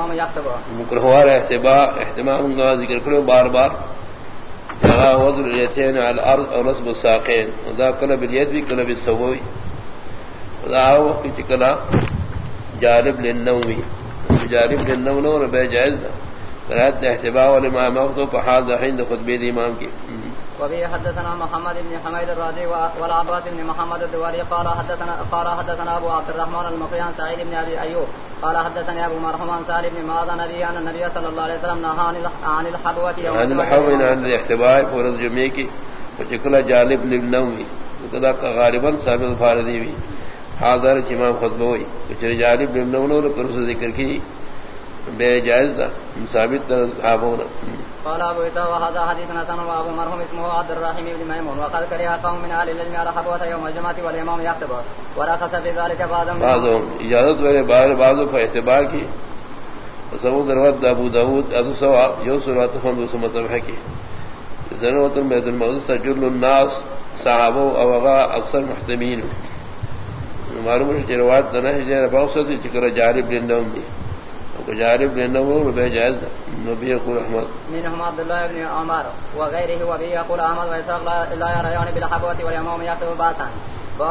والامام يكتب مکرہوار احتباء احتمام کا ذکر کرو بار بار۔ وضع الیتین على الارض او نصب الساقین۔ وذا کل بالید بھی کل بالسووی وذا وقت چکلا جارب للنومی۔ جارب للنوم نور بے جائز رات احتباء والامام اخذو فحاض حین خطبی امام کی۔ وبه حدثنا محمد بن حميد الرازي والعباس بن محمد الدواري قال حدثنا قال حدثنا ابو عبد الرحمن المقري عن سعيد بن ابي ايوب قال حدثني ابو مرحوم عن سالم بن معاذ نبي ان النبي صلى الله عليه وسلم نهى عن الحبوه يوم عن الحبوه عن الاحتباء فرض جمعه کی وجكل جانب للنوم. وكذا غالبا ثابت فاردی بھی حاضر امام خطبہ ہوئی کچھ جانب للنوم اور کرس ذکر کی. بے جائز دا ثابت صحابہ قال ابو عيسى وهذا حديث حسن وابو مرحوم اسمه عبد الرحيم بن ميمون وقد كره قوم من اهل العلم على حبوه يوم الجمعه والامام يكتب ورخص في ذلك بعضهم بعضهم اجازت میرے بعض بعضوں کا اعتبار کی۔ سبو دروت ابو داود ابو سوا جو سرات ہم دو مذہب ہے کہ ضرورت بیت المقدس تجل الناس صحابہ او غا اکثر محتمین۔ معلوم ہے کہ روایت نہ ہے بہت سے ذکر جارب دی جارب لنم بے جائز نبی اقول احمد۔ منهم عبد الله بن عمر وغيره وبه يقول احمد ويساق لا يرى يعني بالحبوة واليموم يكتب باسا۔